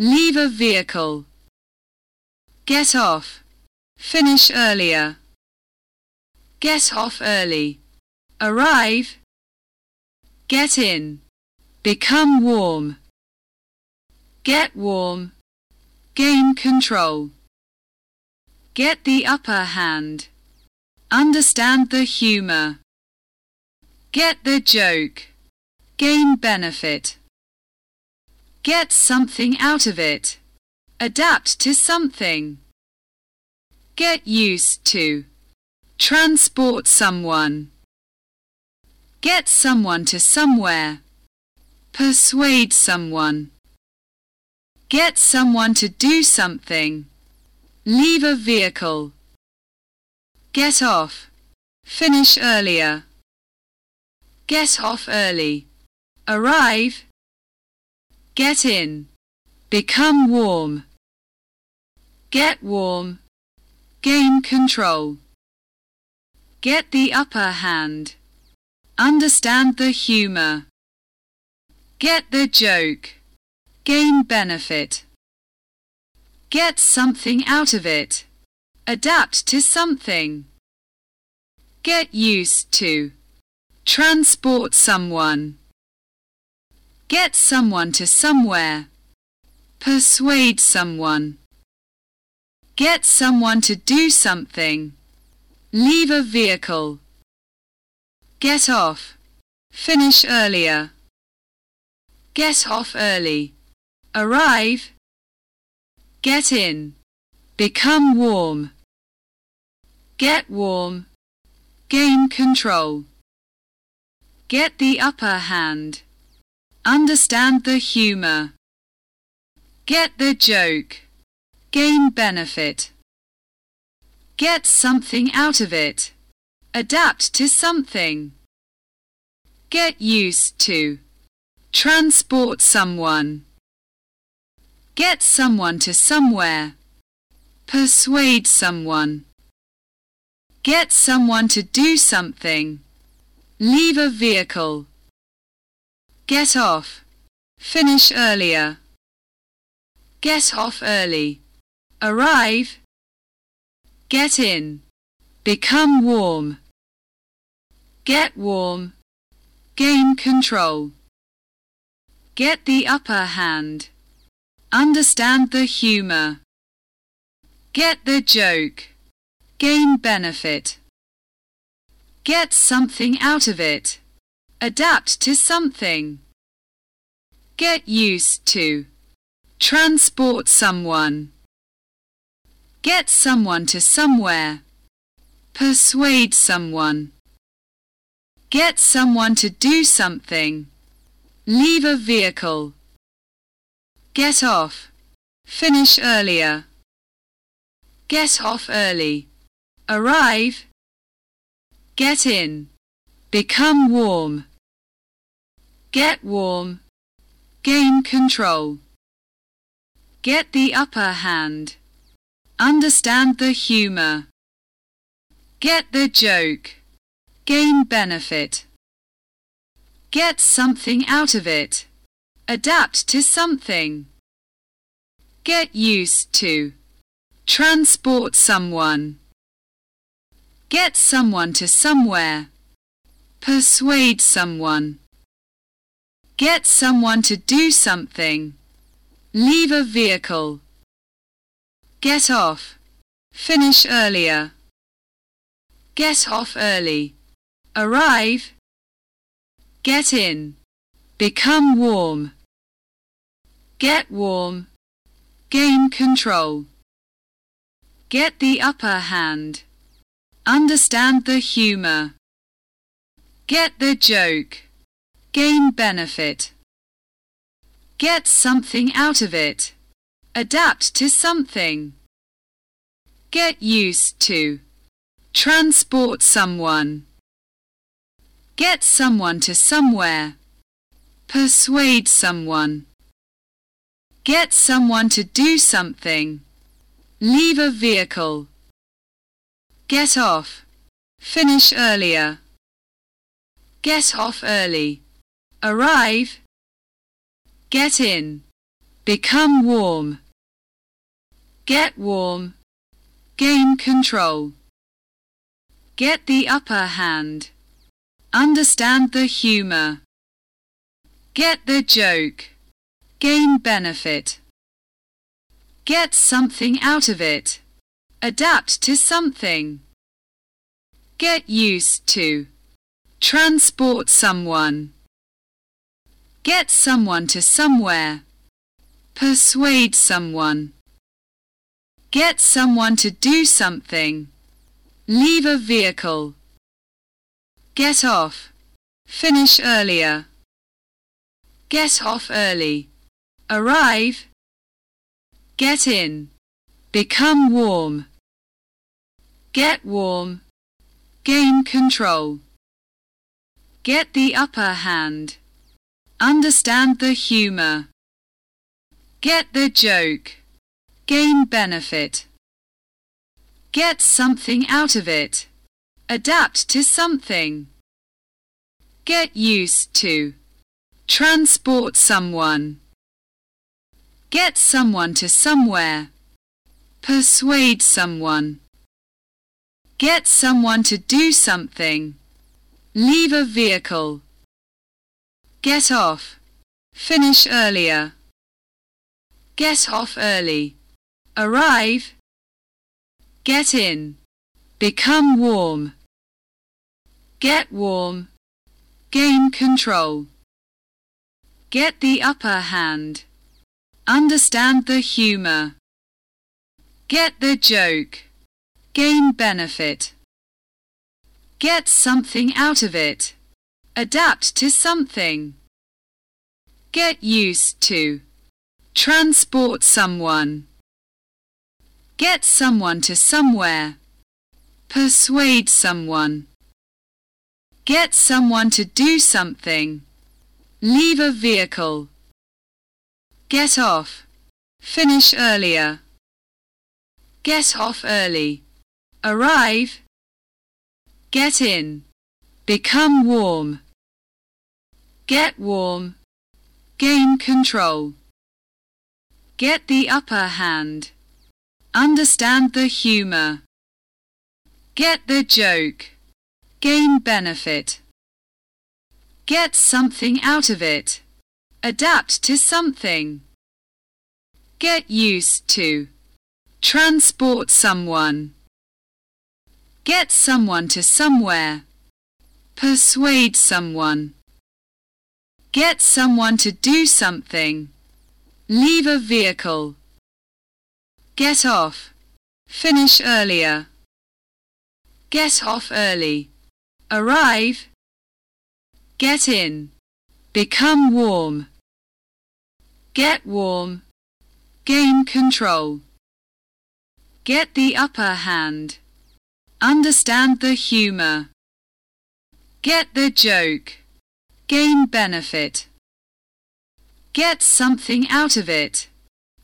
leave a vehicle. Get off, finish earlier. Get off early, arrive. Get in, become warm. Get warm, gain control. Get the upper hand. Understand the humor. Get the joke. Gain benefit. Get something out of it. Adapt to something. Get used to. Transport someone. Get someone to somewhere. Persuade someone. Get someone to do something. Leave a vehicle. Get off. Finish earlier. Get off early. Arrive. Get in. Become warm. Get warm. Gain control. Get the upper hand. Understand the humor. Get the joke. Gain benefit. Get something out of it. Adapt to something. Get used to. Transport someone. Get someone to somewhere. Persuade someone. Get someone to do something. Leave a vehicle. Get off. Finish earlier. Get off early. Arrive. Get in. Become warm. Get warm. Gain control. Get the upper hand. Understand the humor. Get the joke. Gain benefit. Get something out of it. Adapt to something. Get used to. Transport someone. Get someone to somewhere. Persuade someone. Get someone to do something. Leave a vehicle. Get off. Finish earlier. Get off early. Arrive. Get in. Become warm. Get warm. Gain control. Get the upper hand. Understand the humor. Get the joke. Gain benefit. Get something out of it. Adapt to something. Get used to. Transport someone. Get someone to somewhere. Persuade someone. Get someone to do something. Leave a vehicle. Get off. Finish earlier. Get off early. Arrive. Get in. Become warm. Get warm. Gain control. Get the upper hand. Understand the humor. Get the joke. Gain benefit. Get something out of it. Adapt to something. Get used to. Transport someone. Get someone to somewhere. Persuade someone. Get someone to do something. Leave a vehicle. Get off. Finish earlier. Get off early. Arrive. Get in. Become warm. Get warm. Gain control. Get the upper hand. Understand the humor. Get the joke. Gain benefit. Get something out of it. Adapt to something. Get used to. Transport someone. Get someone to somewhere. Persuade someone. Get someone to do something. Leave a vehicle. Get off. Finish earlier. Get off early. Arrive. Get in. Become warm. Get warm. Gain control. Get the upper hand. Understand the humor. Get the joke. Gain benefit. Get something out of it. Adapt to something. Get used to. Transport someone. Get someone to somewhere. Persuade someone. Get someone to do something. Leave a vehicle. Get off. Finish earlier. Get off early. Arrive. Get in. Become warm. Get warm. Gain control. Get the upper hand. Understand the humor. Get the joke. Gain benefit. Get something out of it. Adapt to something. Get used to. Transport someone. Get someone to somewhere. Persuade someone. Get someone to do something. Leave a vehicle. Get off. Finish earlier. Get off early. Arrive. Get in. Become warm. Get warm. Gain control. Get the upper hand. Understand the humor. Get the joke. Gain benefit. Get something out of it. Adapt to something. Get used to. Transport someone. Get someone to somewhere. Persuade someone. Get someone to do something. Leave a vehicle. Get off. Finish earlier. Get off early. Arrive. Get in. Become warm. Get warm. Gain control. Get the upper hand. Understand the humor. Get the joke. Gain benefit. Get something out of it. Adapt to something. Get used to. Transport someone. Get someone to somewhere. Persuade someone. Get someone to do something. Leave a vehicle. Get off. Finish earlier. Get off early. Arrive. Get in. Become warm. Get warm. Gain control. Get the upper hand. Understand the humor. Get the joke. Gain benefit. Get something out of it.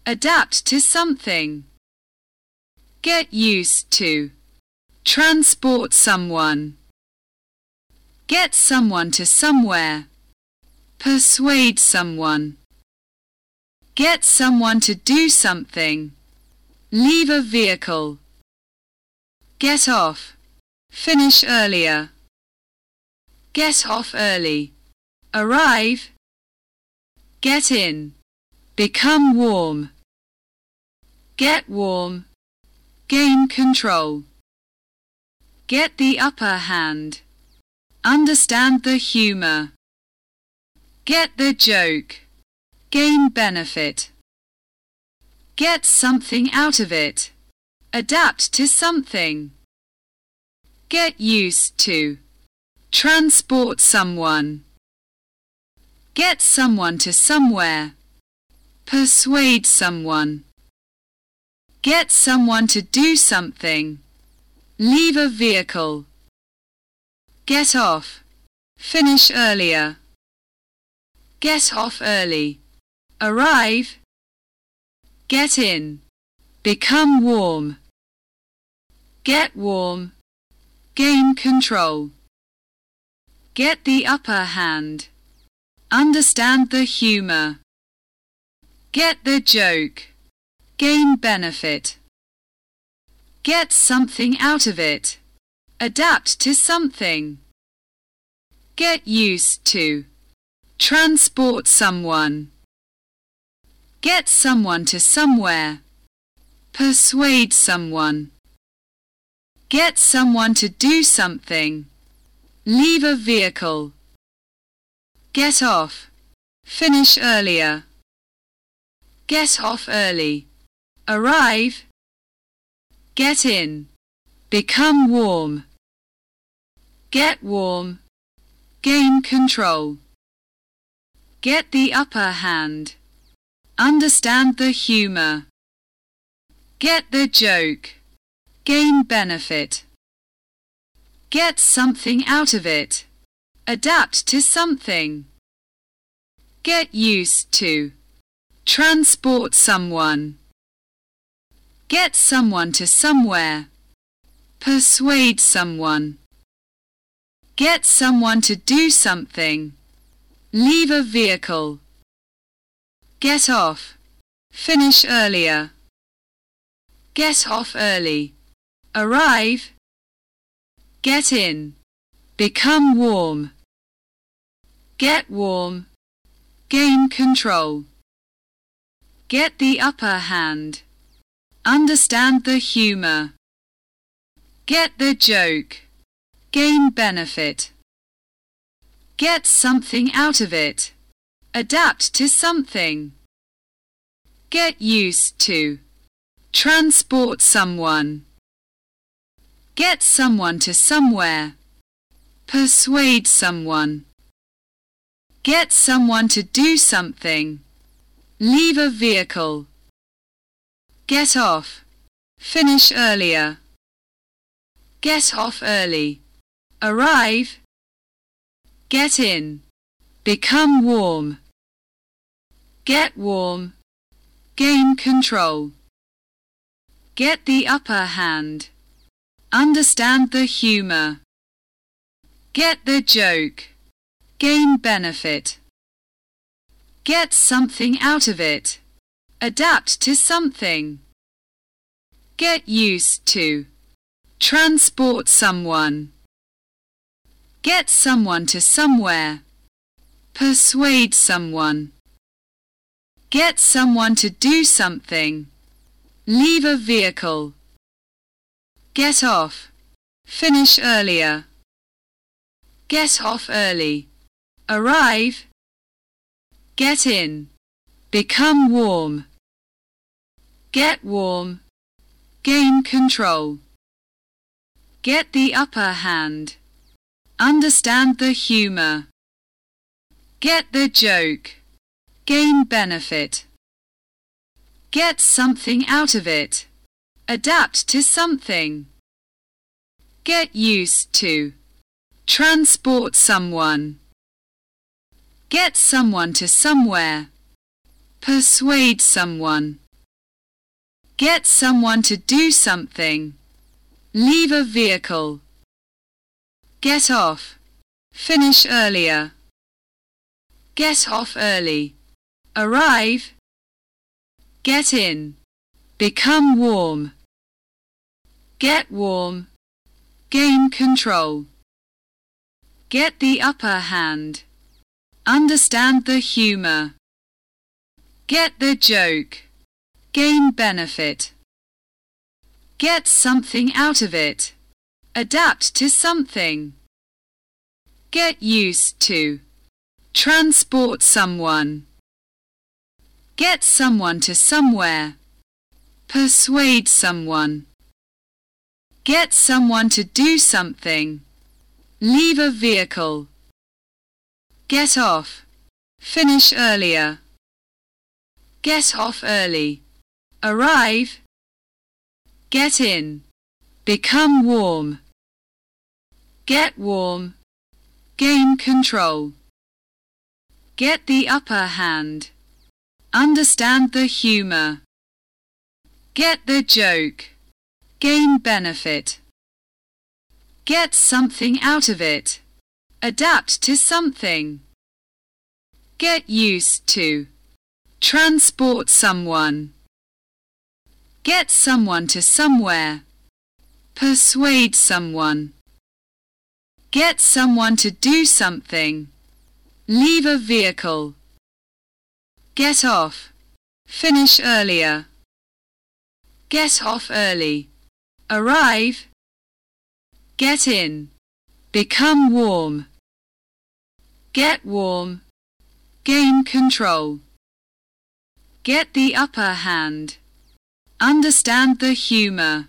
Adapt to something. Get used to. Transport someone. Get someone to somewhere. Persuade someone. Get someone to do something. Leave a vehicle. Get off. Finish earlier. Get off early. Arrive. Get in. Become warm. Get warm. Gain control. Get the upper hand. Understand the humor. Get the joke. Gain benefit. Get something out of it. Adapt to something. Get used to. Transport someone. Get someone to somewhere. Persuade someone. Get someone to do something. Leave a vehicle. Get off. Finish earlier. Get off early. Arrive. Get in. Become warm. Get warm. Gain control. Get the upper hand. Understand the humor. Get the joke. Gain benefit. Get something out of it. Adapt to something. Get used to. Transport someone. Get someone to somewhere. Persuade someone. Get someone to do something. Leave a vehicle. Get off. Finish earlier. Get off early. Arrive. Get in. Become warm. Get warm. Gain control. Get the upper hand. Understand the humor. Get the joke. Gain benefit. Get something out of it. Adapt to something. Get used to. Transport someone. Get someone to somewhere. Persuade someone. Get someone to do something. Leave a vehicle. Get off. Finish earlier. Get off early. Arrive. Get in. Become warm. Get warm. Gain control. Get the upper hand. Understand the humor. Get the joke. Gain benefit. Get something out of it. Adapt to something. Get used to. Transport someone. Get someone to somewhere. Persuade someone. Get someone to do something. Leave a vehicle. Get off. Finish earlier. Get off early. Arrive. Get in. Become warm. Get warm. Gain control. Get the upper hand. Understand the humor. Get the joke. Gain benefit. Get something out of it. Adapt to something. Get used to. Transport someone. Get someone to somewhere. Persuade someone. Get someone to do something. Leave a vehicle. Get off. Finish earlier. Get off early. Arrive. Get in. Become warm. Get warm. Gain control. Get the upper hand. Understand the humor. Get the joke. Gain benefit. Get something out of it. Adapt to something. Get used to. Transport someone. Get someone to somewhere. Persuade someone. Get someone to do something. Leave a vehicle. Get off. Finish earlier. Get off early. Arrive. Get in. Become warm. Get warm. Gain control. Get the upper hand. Understand the humor. Get the joke. Gain benefit. Get something out of it. Adapt to something. Get used to. Transport someone. Get someone to somewhere. Persuade someone. Get someone to do something. Leave a vehicle. Get off. Finish earlier. Get off early. Arrive. Get in. Become warm. Get warm. Gain control. Get the upper hand. Understand the humor. Get the joke. Gain benefit. Get something out of it. Adapt to something. Get used to. Transport someone. Get someone to somewhere. Persuade someone. Get someone to do something. Leave a vehicle. Get off. Finish earlier. Get off early. Arrive. Get in. Become warm. Get warm. Gain control. Get the upper hand. Understand the humor.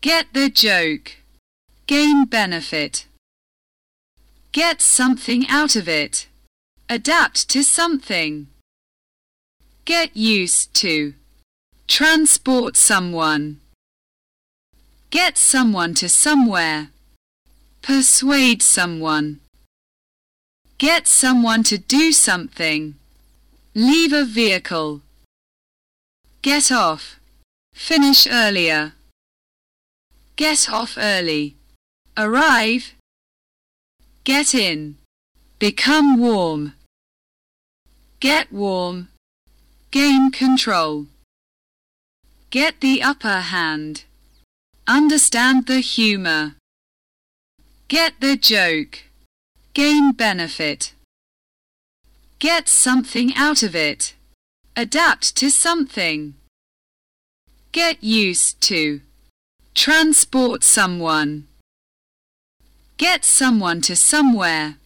Get the joke. Gain benefit. Get something out of it. Adapt to something. Get used to. Transport someone. Get someone to somewhere. Persuade someone. Get someone to do something. Leave a vehicle. Get off. Finish earlier. Get off early. Arrive. Get in. Become warm. Get warm. Gain control. Get the upper hand. Understand the humor. Get the joke. Gain benefit. Get something out of it. Adapt to something. Get used to. Transport someone. Get someone to somewhere.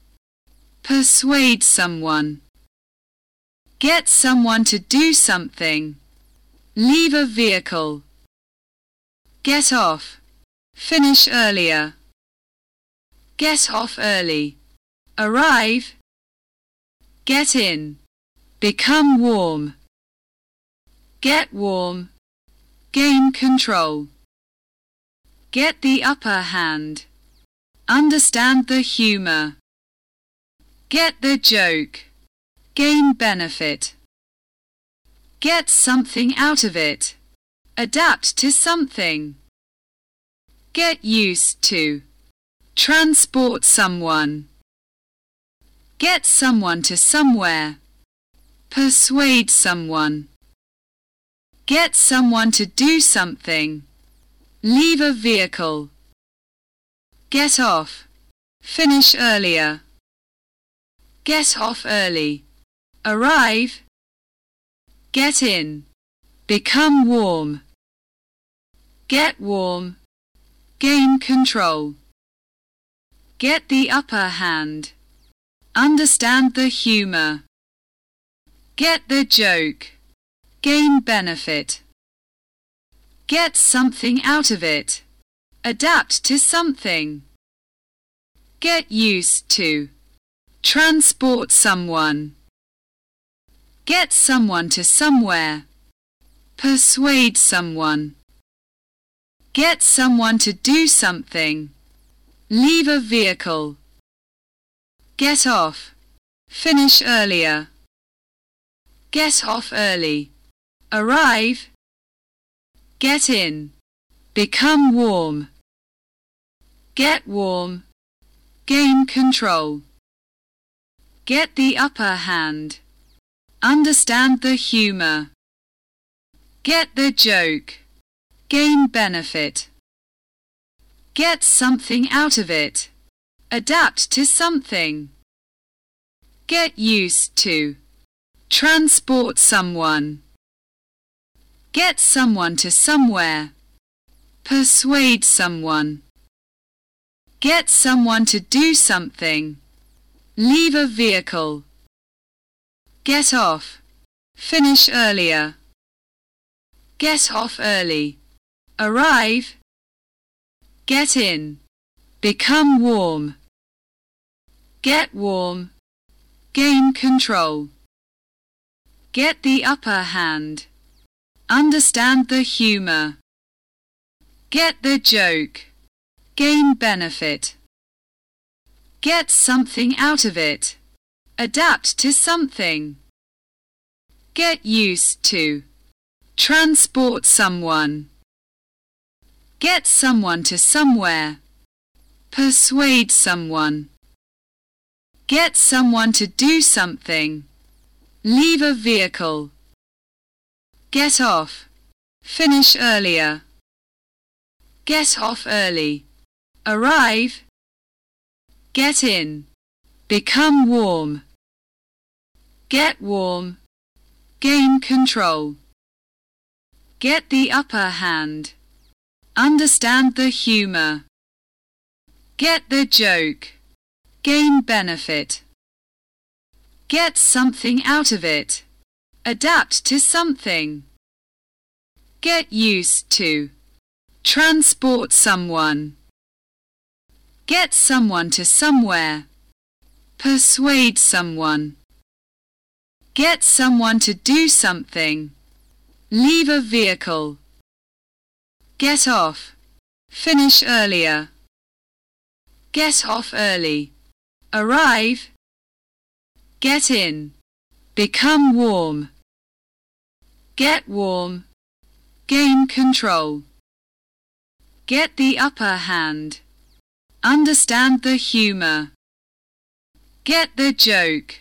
Persuade someone. Get someone to do something. Leave a vehicle. Get off. Finish earlier. Get off early. Arrive. Get in. Become warm. Get warm. Gain control. Get the upper hand. Understand the humor. Get the joke. Gain benefit. Get something out of it. Adapt to something. Get used to. Transport someone. Get someone to somewhere. Persuade someone. Get someone to do something. Leave a vehicle. Get off. Finish earlier. Get off early. Arrive. Get in. Become warm. Get warm. Gain control. Get the upper hand. Understand the humor. Get the joke. Gain benefit. Get something out of it. Adapt to something. Get used to. Transport someone. Get someone to somewhere. Persuade someone. Get someone to do something. Leave a vehicle. Get off. Finish earlier. Get off early. Arrive. Get in. Become warm. Get warm. Gain control. Get the upper hand. Understand the humor. Get the joke. Gain benefit. Get something out of it. Adapt to something. Get used to. Transport someone. Get someone to somewhere. Persuade someone. Get someone to do something. Leave a vehicle. Get off. Finish earlier. Get off early. Arrive. Get in. Become warm. Get warm. Gain control. Get the upper hand. Understand the humor. Get the joke. Gain benefit. Get something out of it. Adapt to something. Get used to. Transport someone. Get someone to somewhere. Persuade someone. Get someone to do something. leave a vehicle. Get off, finish earlier. Get off early, arrive. Get in, become warm. Get warm, gain control. Get the upper hand. Understand the humor. Get the joke. Gain benefit. Get something out of it. Adapt to something. Get used to. Transport someone. Get someone to somewhere. Persuade someone. Get someone to do something. Leave a vehicle. Get off. Finish earlier. Get off early. Arrive. Get in. Become warm. Get warm. Gain control. Get the upper hand. Understand the humor. Get the joke.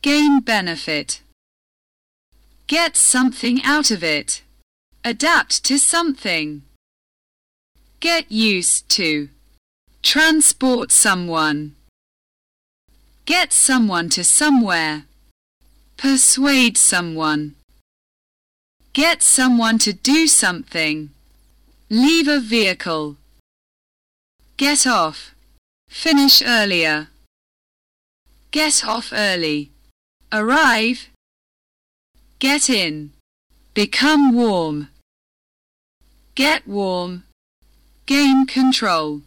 Gain benefit. Get something out of it. Adapt to something. Get used to. Transport someone. Get someone to somewhere. Persuade someone. Get someone to do something. Leave a vehicle. Get off. Finish earlier. Get off early. Arrive. Get in. Become warm. Get warm. Gain control.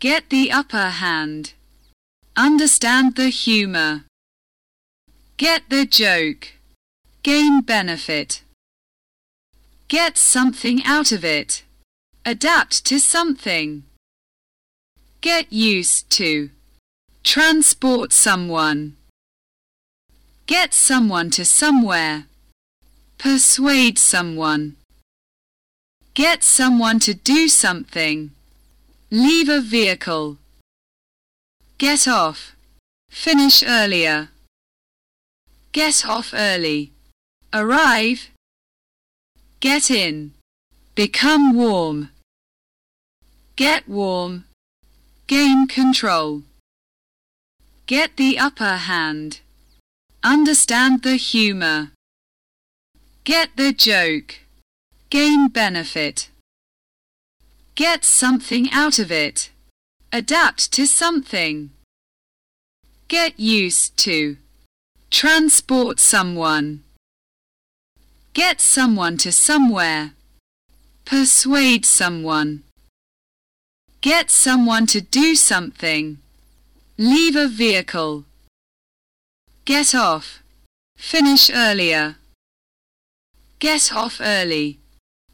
Get the upper hand. Understand the humor. Get the joke. Gain benefit. Get something out of it. Adapt to something. Get used to. Transport someone. Get someone to somewhere. Persuade someone. Get someone to do something. Leave a vehicle. Get off. Finish earlier. Get off early. Arrive. Get in. Become warm. Get warm. Gain control. Get the upper hand. Understand the humor. Get the joke. Gain benefit. Get something out of it. Adapt to something. Get used to. Transport someone. Get someone to somewhere. Persuade someone. Get someone to do something. Leave a vehicle. Get off. Finish earlier. Get off early.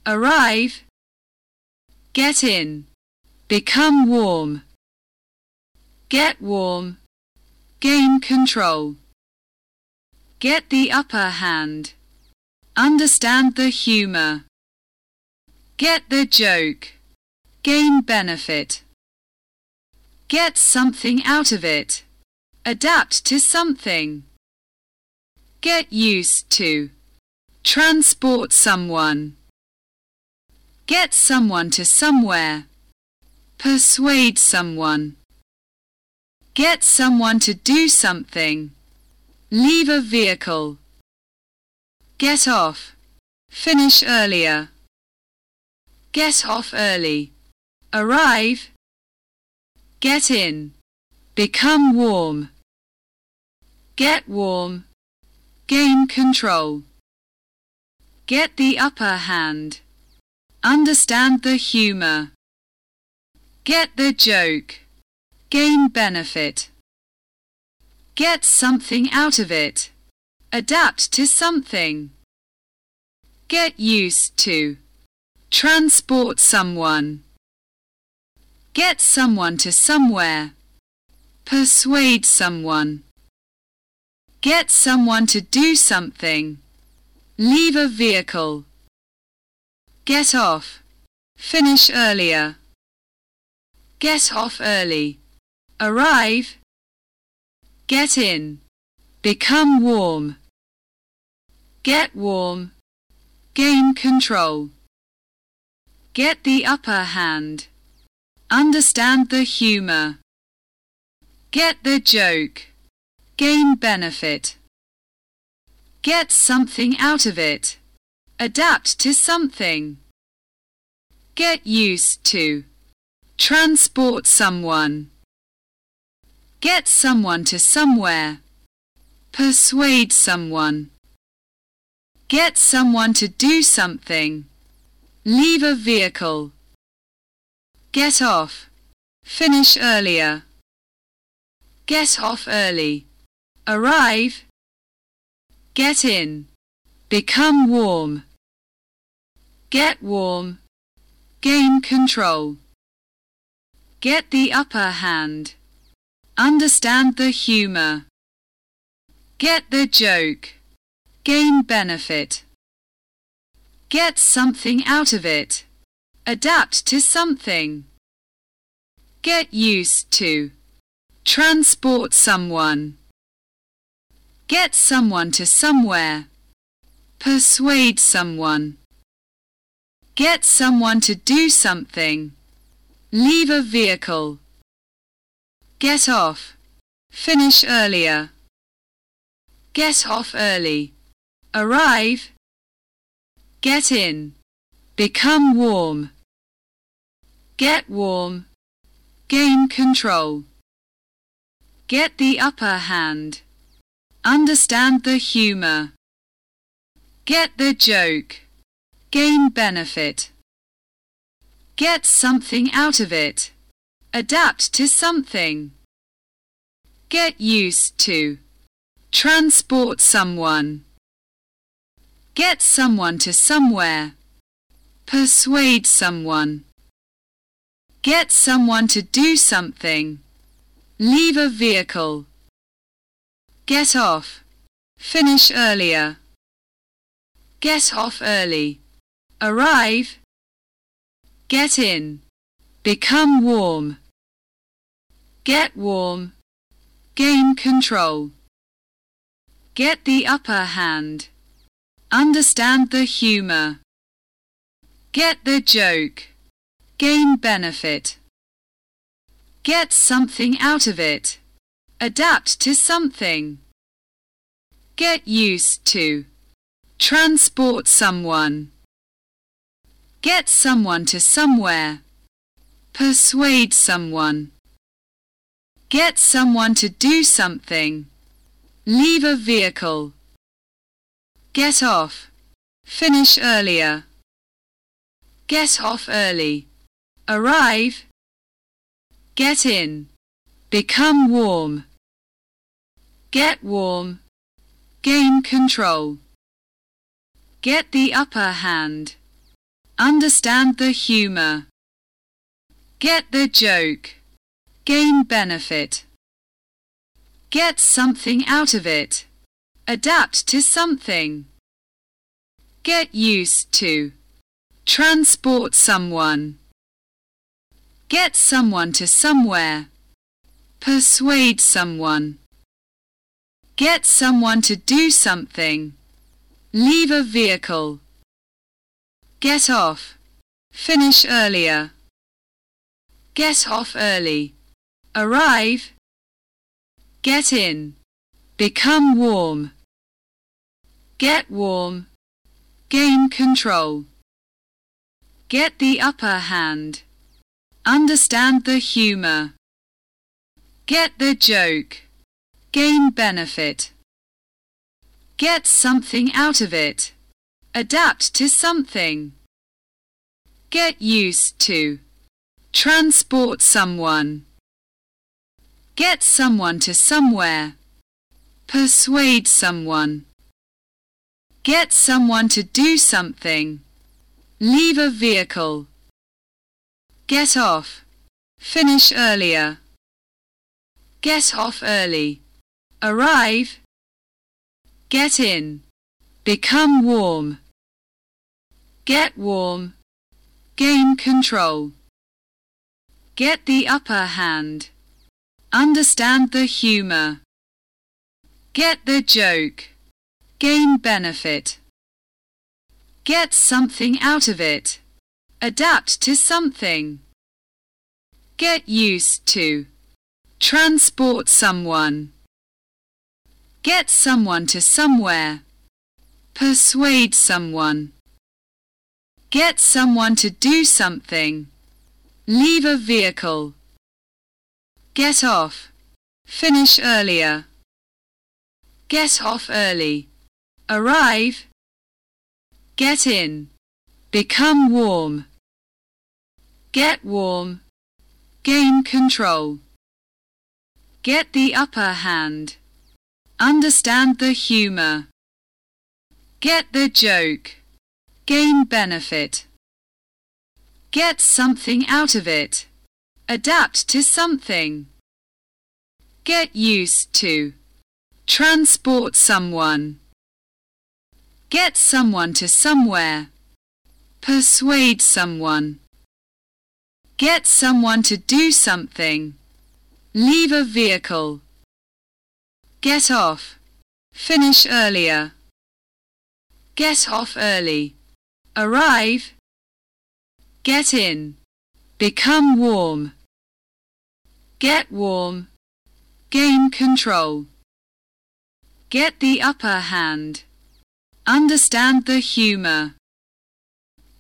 Arrive. Get in. Become warm. Get warm. Gain control. Get the upper hand. Understand the humor. Get the joke. Gain benefit. Get something out of it. Adapt to something. Get used to. Transport someone. Get someone to somewhere. Persuade someone. Get someone to do something. Leave a vehicle. Get off. Finish earlier. Get off early. Arrive. Get in. Become warm. Get warm. Gain control. Get the upper hand. Understand the humor. Get the joke. Gain benefit. Get something out of it. Adapt to something. Get used to. Transport someone. Get someone to somewhere. Persuade someone. Get someone to do something. Leave a vehicle. Get off. Finish earlier. Get off early. Arrive. Get in. become warm. Get warm, gain control. Get the upper hand. Understand the humor. Get the joke. Gain benefit. Get something out of it. Adapt to something. Get used to. Transport someone. Get someone to somewhere. Persuade someone. Get someone to do something. Leave a vehicle. Get off. Finish earlier. Get off early. Arrive. Get in. Become warm. Get warm. Gain control. Get the upper hand. Understand the humor. Get the joke. Gain benefit. Get something out of it. Adapt to something. Get used to. Transport someone. Get someone to somewhere. Persuade someone. Get someone to do something. Leave a vehicle. Get off. Finish earlier. Get off early. Arrive. Get in. Become warm. Get warm. Gain control. Get the upper hand. Understand the humor. Get the joke. Gain benefit. Get something out of it. Adapt to something. Get used to. Transport someone. Get someone to somewhere. Persuade someone. Get someone to do something. Leave a vehicle. Get off. Finish earlier. Get off early. Arrive. Get in. Become warm. Get warm. Gain control. Get the upper hand. Understand the humor. Get the joke. Gain benefit. Get something out of it. Adapt to something. Get used to. Transport someone. Get someone to somewhere. Persuade someone. Get someone to do something. Leave a vehicle. Get off. Finish earlier. Get off early. Arrive. Get in. Become warm. Get warm. Gain control. Get the upper hand. Understand the humor. Get the joke. Gain benefit. Get something out of it. Adapt to something. Get used to. Transport someone. Get someone to somewhere. Persuade someone. Get someone to do something. Leave a vehicle. Get off. Finish earlier. Get off early. Arrive. Get in. Become warm. Get warm. Gain control. Get the upper hand. Understand the humor. Get the joke. Gain benefit. Get something out of it. Adapt to something. Get used to. Transport someone. Get someone to somewhere. Persuade someone. Get someone to do something. Leave a vehicle. Get off. Finish earlier. Get off early. Arrive. Get in. Become warm. Get warm. Gain control. Get the upper hand. Understand the humor. Get the joke. Gain benefit. Get something out of it. Adapt to something. Get used to. Transport someone. Get someone to somewhere. Persuade someone. Get someone to do something. Leave a vehicle. Get off. Finish earlier. Get off early. Arrive. Get in. Become warm. Get warm. Gain control. Get the upper hand. Understand the humor. Get the joke. Gain benefit. Get something out of it. Adapt to something. Get used to. Transport someone. Get someone to somewhere. Persuade someone. Get someone to do something. Leave a vehicle. Get off. Finish earlier. Get off early. Arrive. Get in. Become warm. Get warm. Gain control. Get the upper hand. Understand the humor.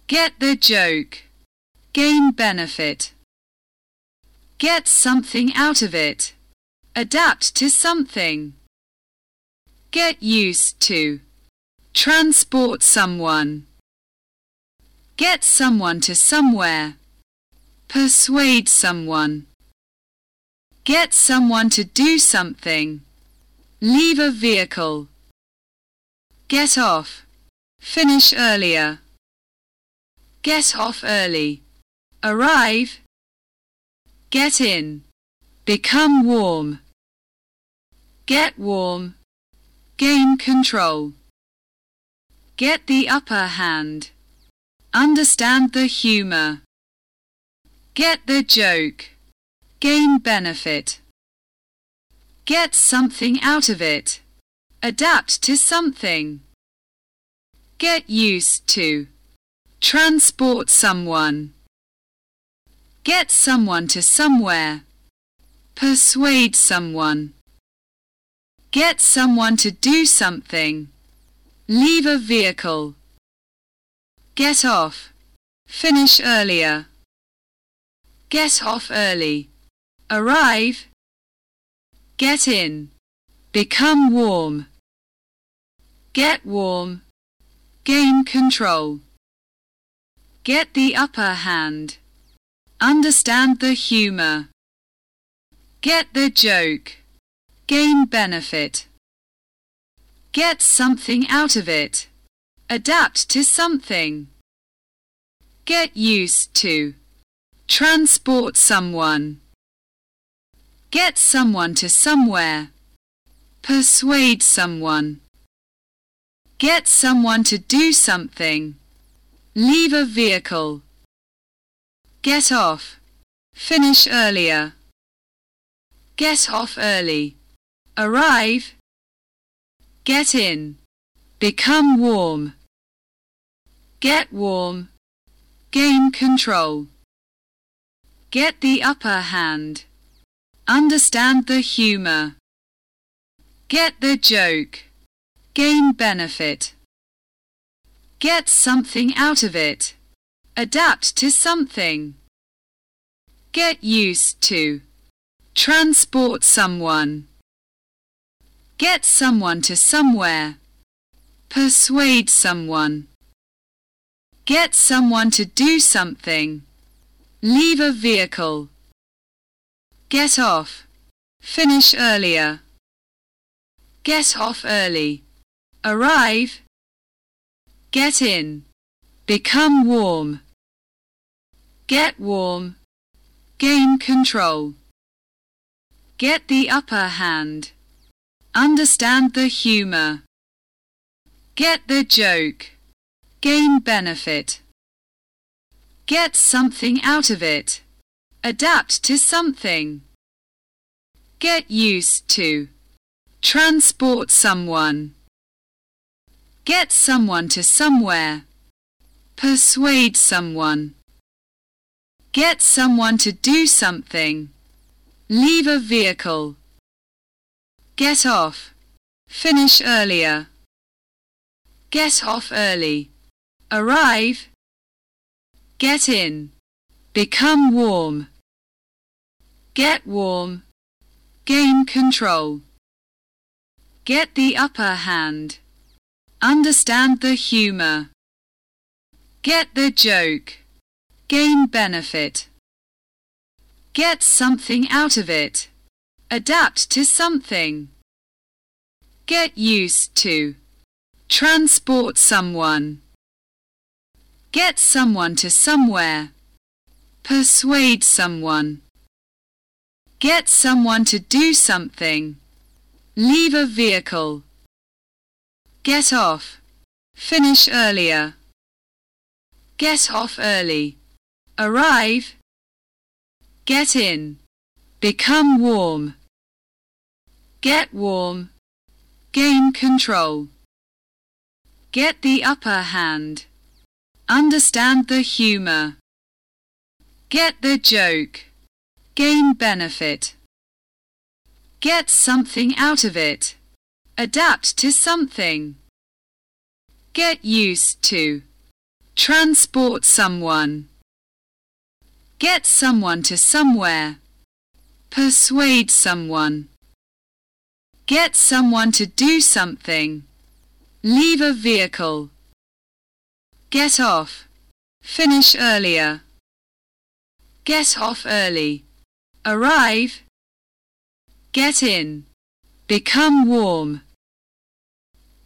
Get the joke. Gain benefit. Get something out of it. Adapt to something. Get used to. Transport someone. Get someone to somewhere. Persuade someone. Get someone to do something. Leave a vehicle. Get off. Finish earlier. Get off early. Arrive. Get in. Become warm. Get warm. Gain control. Get the upper hand. Understand the humor. Get the joke. Gain benefit. Get something out of it. Adapt to something. Get used to. Transport someone. Get someone to somewhere. Persuade someone. Get someone to do something. Leave a vehicle. Get off. Finish earlier. Get off early. Arrive. Get in. Become warm. Get warm. Gain control. Get the upper hand. Understand the humor. Get the joke. Gain benefit. Get something out of it. Adapt to something. Get used to. Transport someone. Get someone to somewhere. Persuade someone. Get someone to do something. Leave a vehicle. Get off. Finish earlier. Get off early. Arrive. Get in. Become warm. Get warm. Gain control. Get the upper hand. Understand the humor. Get the joke. Gain benefit. Get something out of it. Adapt to something. Get used to. Transport someone. Get someone to somewhere. Persuade someone. Get someone to do something. Leave a vehicle. Get off. Finish earlier. Get off early. Arrive. Get in. Become warm. Get warm. Gain control. Get the upper hand. Understand the humor. Get the joke. Gain benefit. Get something out of it. Adapt to something. Get used to. Transport someone. Get someone to somewhere. Persuade someone. Get someone to do something. Leave a vehicle. Get off. Finish earlier. Get off early. Arrive. Get in. Become warm. Get warm. Gain control. Get the upper hand. Understand the humor. Get the joke. Gain benefit. Get something out of it. Adapt to something. Get used to. Transport someone. Get someone to somewhere. Persuade someone. Get someone to do something. Leave a vehicle. Get off. Finish earlier. Get off early. Arrive. Get in. Become warm. Get warm. Gain control. Get the upper hand. Understand the humor. Get the joke. Gain benefit. Get something out of it. Adapt to something. Get used to. Transport someone. Get someone to somewhere. Persuade someone. Get someone to do something. Leave a vehicle. Get off. Finish earlier. Get off early. Arrive. Get in. Become warm.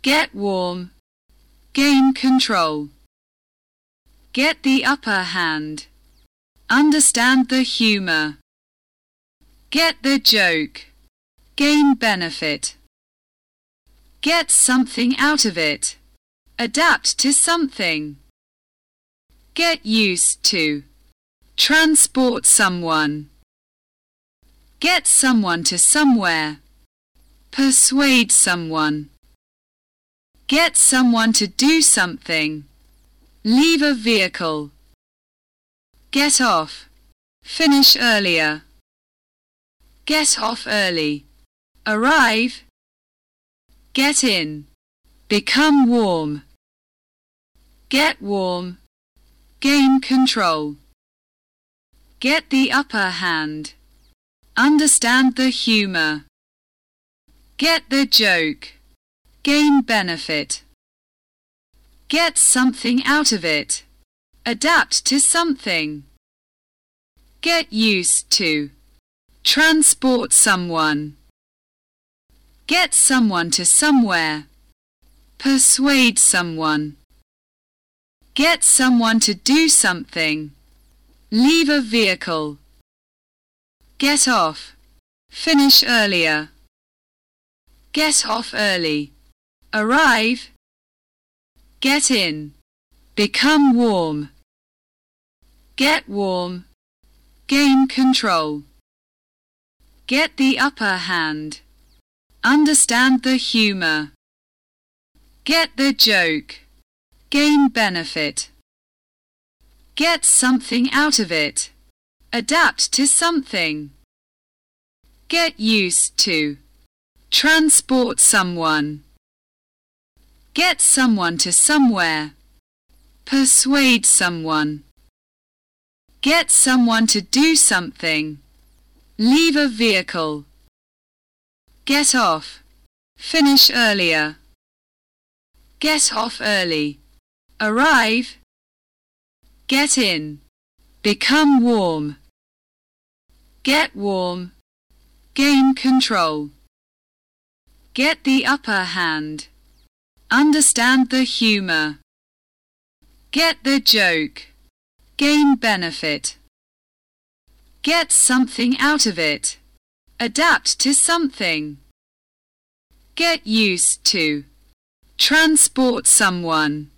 Get warm. Gain control. Get the upper hand. Understand the humor. Get the joke. Gain benefit. Get something out of it. Adapt to something. Get used to. Transport someone. Get someone to somewhere. Persuade someone. Get someone to do something. Leave a vehicle. Get off. Finish earlier. Get off early. Arrive. Get in. Become warm. Get warm. Gain control. Get the upper hand. Understand the humor. Get the joke. Gain benefit. Get something out of it. Adapt to something. Get used to. Transport someone. Get someone to somewhere. Persuade someone. Get someone to do something. Leave a vehicle. Get off. Finish earlier. Get off early. Arrive. Get in. Become warm. Get warm. Gain control. Get the upper hand. Understand the humor. Get the joke. Gain benefit. Get something out of it. Adapt to something. Get used to. Transport someone. Get someone to somewhere. Persuade someone. Get someone to do something. Leave a vehicle. Get off. Finish earlier. Get off early. Arrive. Get in. Become warm. Get warm. Gain control. Get the upper hand. Understand the humor. Get the joke. Gain benefit. Get something out of it. Adapt to something. Get used to. Transport someone.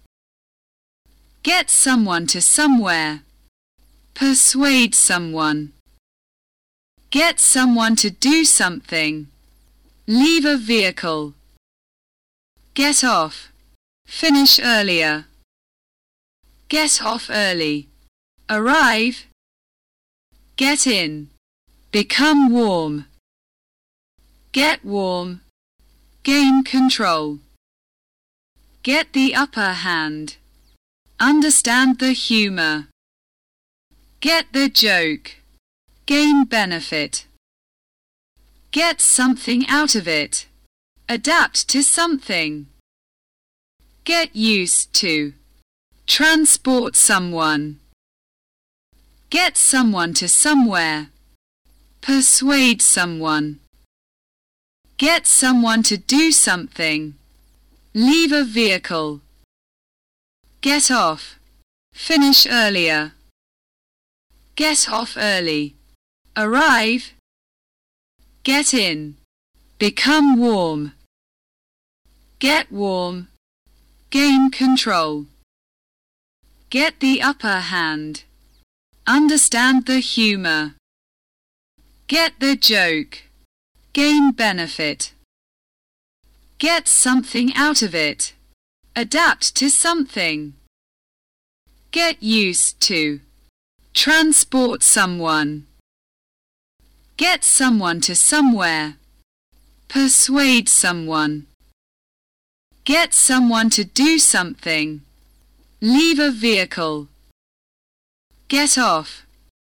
Get someone to somewhere. Persuade someone. Get someone to do something. leave a vehicle. Get off, finish earlier. Get off early, arrive. Get in, become warm. Get warm, gain control. Get the upper hand. Understand the humor. Get the joke. Gain benefit. Get something out of it. Adapt to something. Get used to. Transport someone. Get someone to somewhere. Persuade someone. Get someone to do something. Leave a vehicle. Get off. Finish earlier. Get off early. Arrive. Get in. Become warm. Get warm. Gain control. Get the upper hand. Understand the humor. Get the joke. Gain benefit. Get something out of it. Adapt to something. Get used to. Transport someone. Get someone to somewhere. Persuade someone. Get someone to do something. Leave a vehicle. Get off.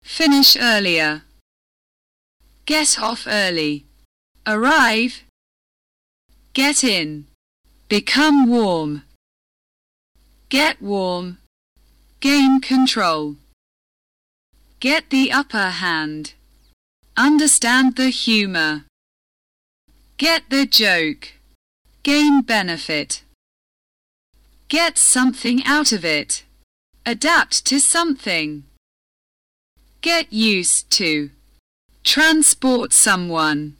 Finish earlier. Get off early. Arrive. Get in. Become warm. Get warm. Gain control. Get the upper hand. Understand the humor. Get the joke. Gain benefit. Get something out of it. Adapt to something. Get used to. Transport someone.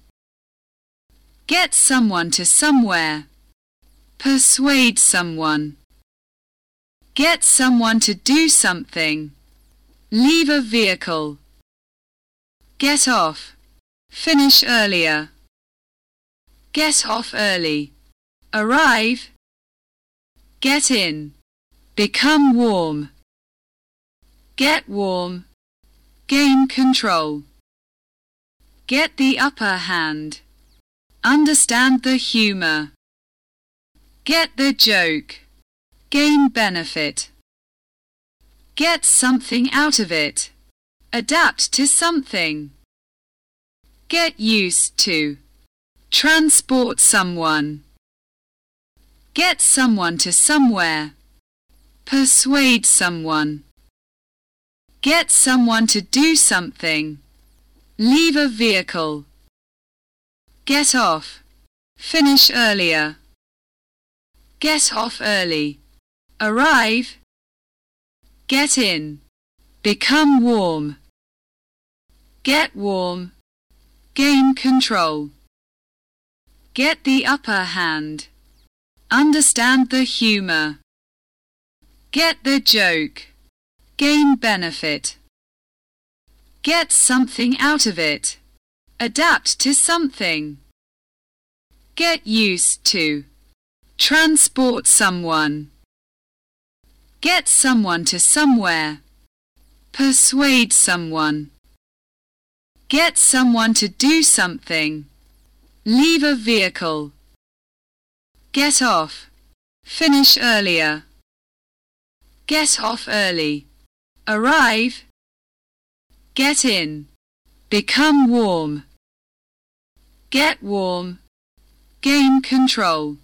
Get someone to somewhere. Persuade someone. Get someone to do something. Leave a vehicle. Get off. Finish earlier. Get off early. Arrive. Get in. Become warm. Get warm. Gain control. Get the upper hand. Understand the humor. Get the joke. Gain benefit. Get something out of it. Adapt to something. Get used to. Transport someone. Get someone to somewhere. Persuade someone. Get someone to do something. Leave a vehicle. Get off. Finish earlier. Get off early. Arrive. Get in. Become warm. Get warm. Gain control. Get the upper hand. Understand the humor. Get the joke. Gain benefit. Get something out of it. Adapt to something. Get used to. Transport someone. Get someone to somewhere. Persuade someone. Get someone to do something. Leave a vehicle. Get off. Finish earlier. Get off early. Arrive. Get in. Become warm. Get warm. Gain control.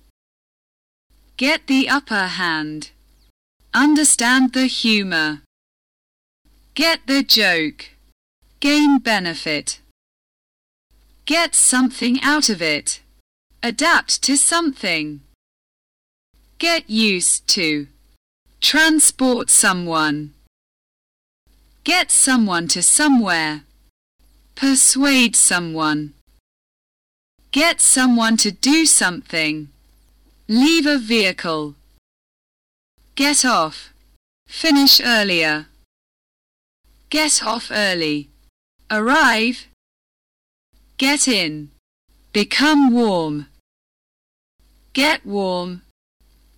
Get the upper hand. Understand the humor. Get the joke. Gain benefit. Get something out of it. Adapt to something. Get used to. Transport someone. Get someone to somewhere. Persuade someone. Get someone to do something. Leave a vehicle. Get off. Finish earlier. Get off early. Arrive. Get in. become warm, get warm,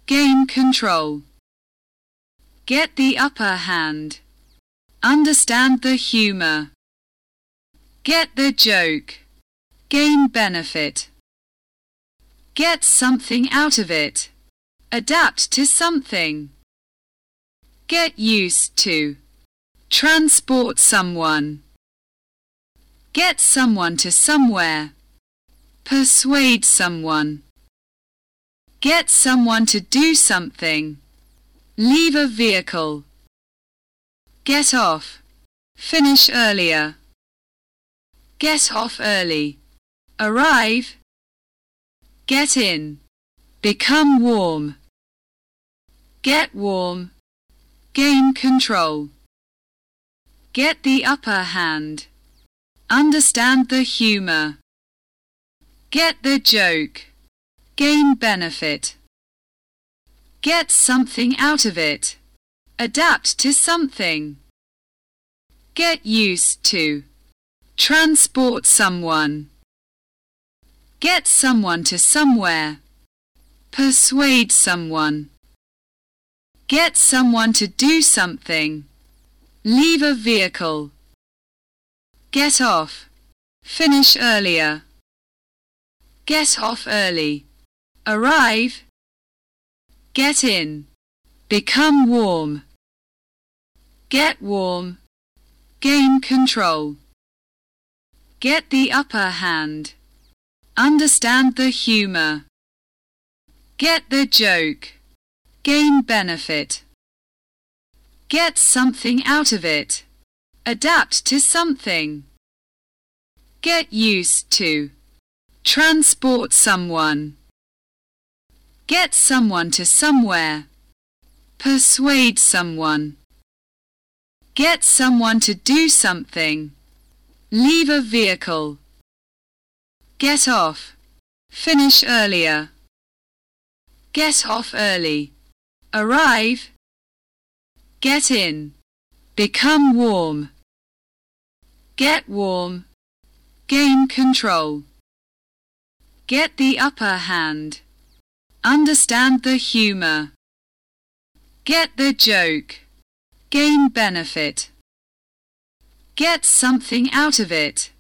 gain control, get the upper hand, understand the humor, get the joke, gain benefit, get something out of it, adapt to something, get used to, transport someone, get someone to somewhere, persuade someone, get someone to do something, leave a vehicle, get off, finish earlier, get off early, arrive, get in, become warm, get warm, gain control, get the upper hand, understand the humor, get the joke, gain benefit, get something out of it, adapt to something, get used to, transport someone, get someone to somewhere, persuade someone, get someone to do something, leave a vehicle, get off, finish earlier, get off early, arrive, get in, become warm, get warm, gain control, get the upper hand, understand the humor, get the joke, gain benefit, get something out of it, adapt to something, get used to, transport someone, get someone to somewhere, persuade someone, get someone to do something, leave a vehicle, get off, finish earlier, get off early, arrive, get in, become warm, get warm, gain control, get the upper hand, understand the humor, get the joke, gain benefit, get something out of it,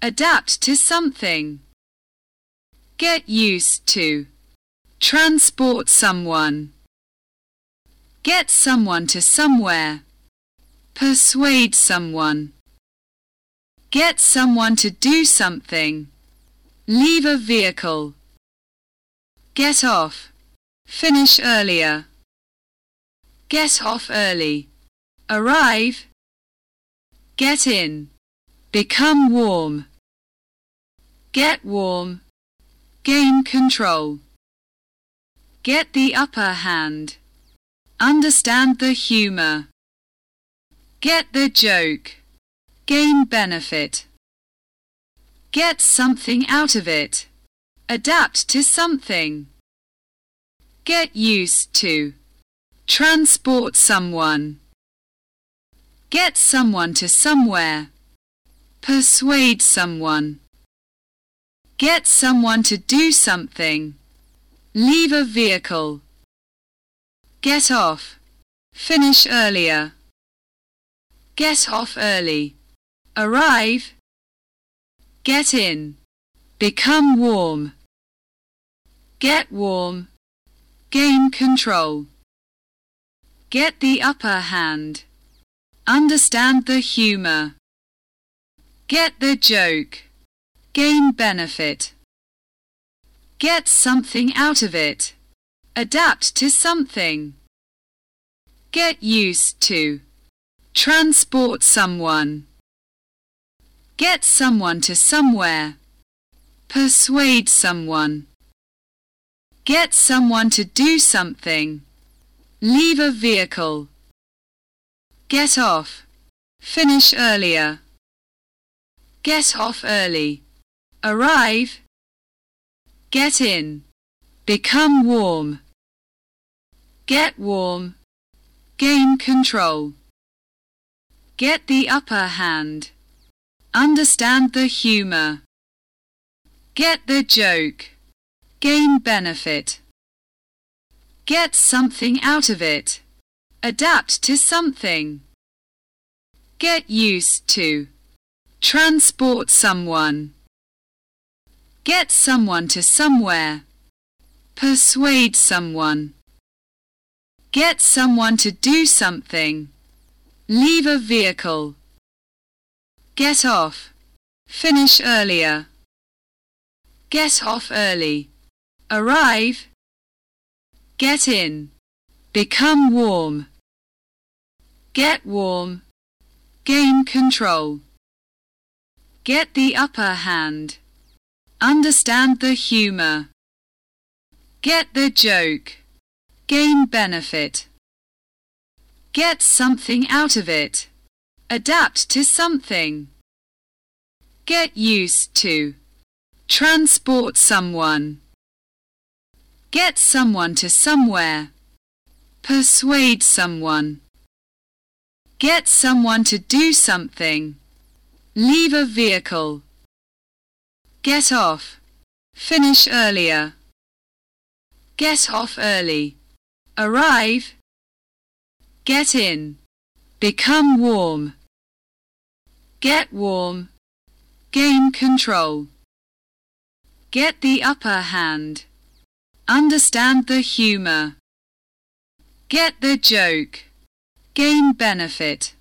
adapt to something, get used to, transport someone, get someone to somewhere, persuade someone, get someone to do something, leave a vehicle, get off, finish earlier, get off early, arrive, get in, become warm, get warm, gain control, get the upper hand, understand the humor, get the joke, gain benefit, get something out of it, adapt to something, get used to, transport someone, get someone to somewhere, persuade someone, get someone to do something, leave a vehicle, get off, finish earlier, get off early, arrive, get in, become warm, get warm, gain control, get the upper hand, understand the humor, get the joke, gain benefit, get something out of it, adapt to something, get used to, transport someone, get someone to somewhere, persuade someone, get someone to do something, leave a vehicle, get off, finish earlier, get off early, arrive, get in, become warm, get warm, gain control, get the upper hand, understand the humor, Get the joke. Gain benefit. Get something out of it. Adapt to something. Get used to. Transport someone. Get someone to somewhere. Persuade someone. Get someone to do something. Leave a vehicle. Get off. Finish earlier. Get off early. Arrive. Get in. Become warm. Get warm. Gain control. Get the upper hand. Understand the humor. Get the joke. Gain benefit. Get something out of it. Adapt to something. Get used to. Transport someone. Get someone to somewhere. Persuade someone. Get someone to do something. Leave a vehicle. Get off. Finish earlier. Get off early. Arrive. Get in. Become warm. Get warm. Gain control. Get the upper hand. Understand the humor. Get the joke. Gain benefit.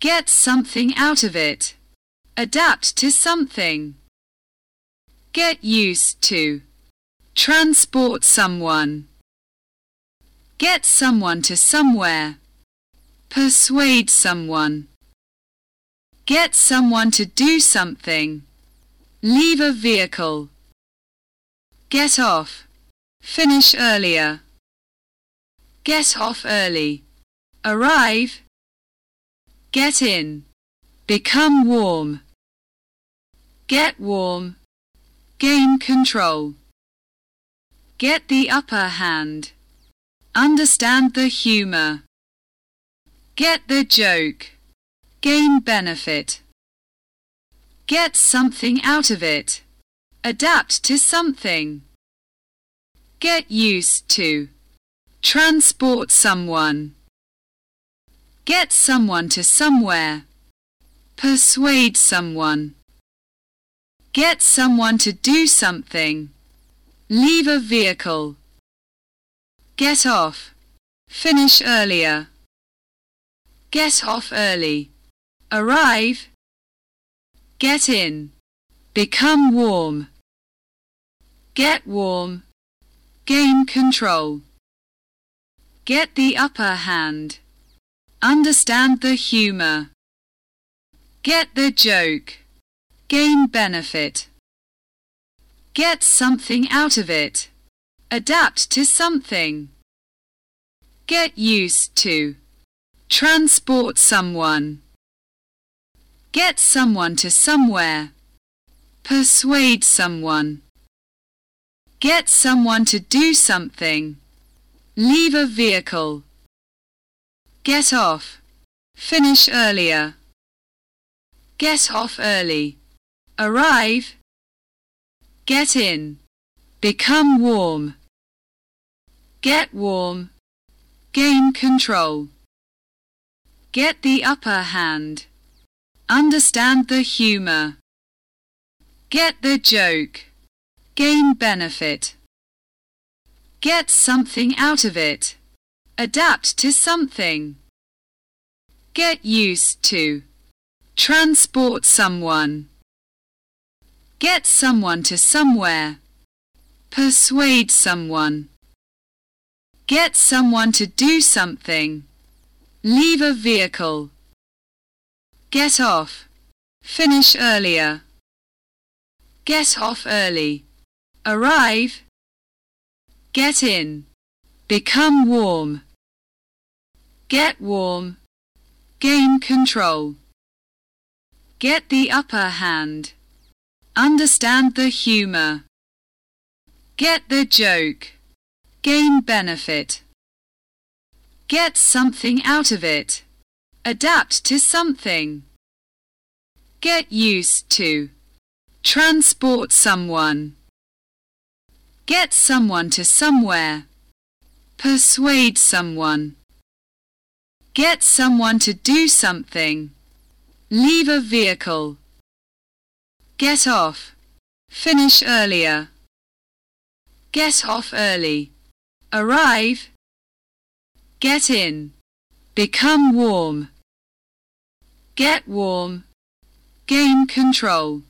Get something out of it. Adapt to something. Get used to. Transport someone. Get someone to somewhere. Persuade someone. Get someone to do something. Leave a vehicle. Get off. Finish earlier. Get off early. Arrive. Get in. Become warm. Get warm. Gain control. Get the upper hand. Understand the humor. Get the joke. Gain benefit. Get something out of it. Adapt to something. Get used to. Transport someone. Get someone to somewhere. Persuade someone. Get someone to do something. Leave a vehicle. Get off. Finish earlier. Get off early. Arrive. Get in. Become warm. Get warm. Gain control. Get the upper hand. Understand the humor. Get the joke. Gain benefit. Get something out of it. Adapt to something. Get used to. Transport someone. Get someone to somewhere. Persuade someone. Get someone to do something. Leave a vehicle. Get off. Finish earlier. Get off early. Arrive. Get in. Become warm. Get warm. Gain control. Get the upper hand. Understand the humor. Get the joke. Gain benefit. Get something out of it. Adapt to something. Get used to. Transport someone. Get someone to somewhere. Persuade someone. Get someone to do something. Leave a vehicle. Get off. Finish earlier. Get off early. Arrive. Get in. Become warm. Get warm. Gain control. Get the upper hand. Understand the humor. Get the joke. Gain benefit. Get something out of it. Adapt to something. Get used to. Transport someone. Get someone to somewhere. Persuade someone. Get someone to do something. Leave a vehicle. Get off. Finish earlier. Get off early. Arrive. Get in. Become warm. Get warm. Gain control.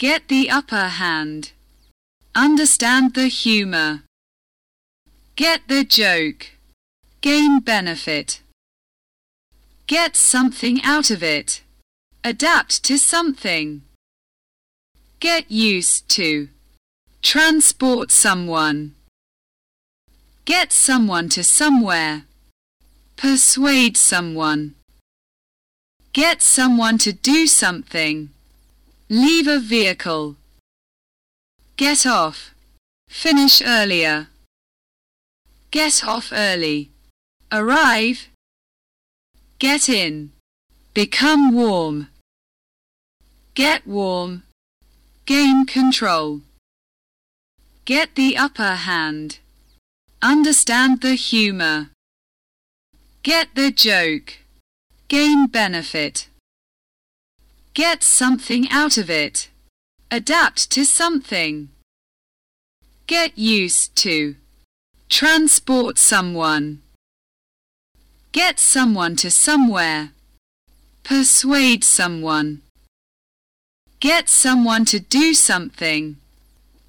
Get the upper hand. Understand the humor. Get the joke. Gain benefit. Get something out of it. Adapt to something. Get used to. Transport someone. Get someone to somewhere. Persuade someone. Get someone to do something. Leave a vehicle. Get off. Finish earlier. Get off early. Arrive. Get in. Become warm. Get warm. Gain control. Get the upper hand. Understand the humor. Get the joke. Gain benefit. Get something out of it. Adapt to something. Get used to. Transport someone. Get someone to somewhere. Persuade someone. Get someone to do something.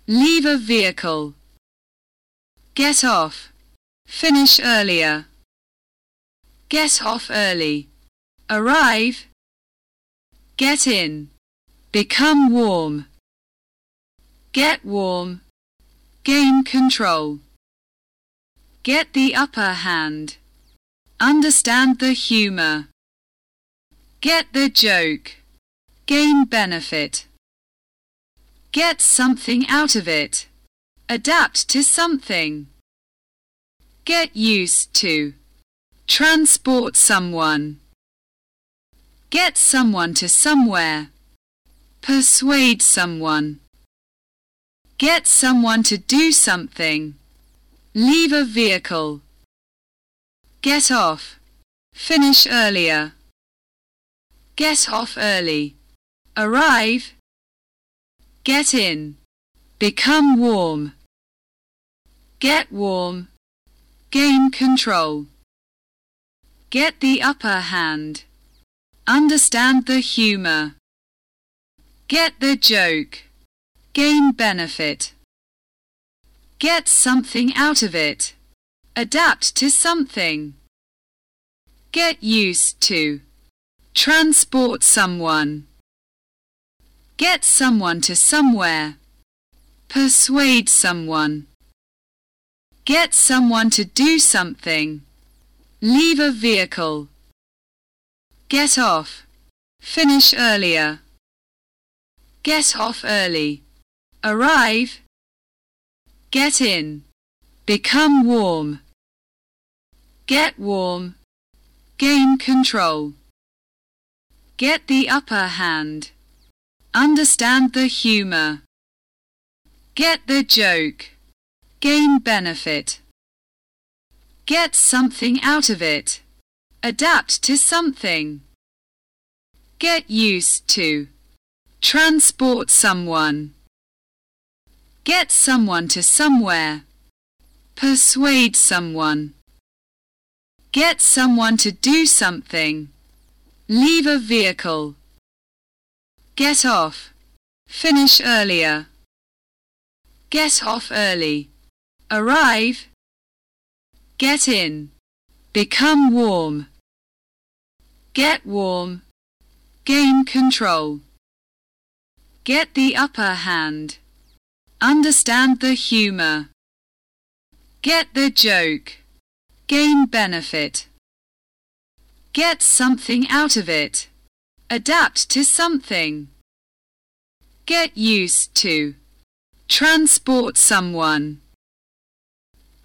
Leave a vehicle. Get off. Finish earlier. Get off early. Arrive. Get in. Become warm. Get warm. Gain control. Get the upper hand. Understand the humor. Get the joke. Gain benefit. Get something out of it. Adapt to something. Get used to. Transport someone. Get someone to somewhere. Persuade someone. Get someone to do something. Leave a vehicle. Get off. Finish earlier. Get off early. Arrive. Get in. Become warm. Get warm. Gain control. Get the upper hand. Understand the humor. Get the joke. Gain benefit. Get something out of it. Adapt to something. Get used to. Transport someone. Get someone to somewhere. Persuade someone. Get someone to do something. Leave a vehicle. Get off. Finish earlier. Get off early. Arrive. Get in. Become warm. Get warm. Gain control. Get the upper hand. Understand the humor. Get the joke. Gain benefit. Get something out of it. Adapt to something. Get used to. Transport someone. Get someone to somewhere. Persuade someone. Get someone to do something. Leave a vehicle. Get off. Finish earlier. Get off early. Arrive. Get in. Become warm. Get warm. Gain control. Get the upper hand. Understand the humor. Get the joke. Gain benefit. Get something out of it. Adapt to something. Get used to. Transport someone.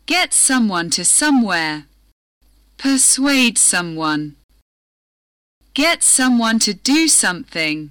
Get someone to somewhere. Persuade someone. Get someone to do something.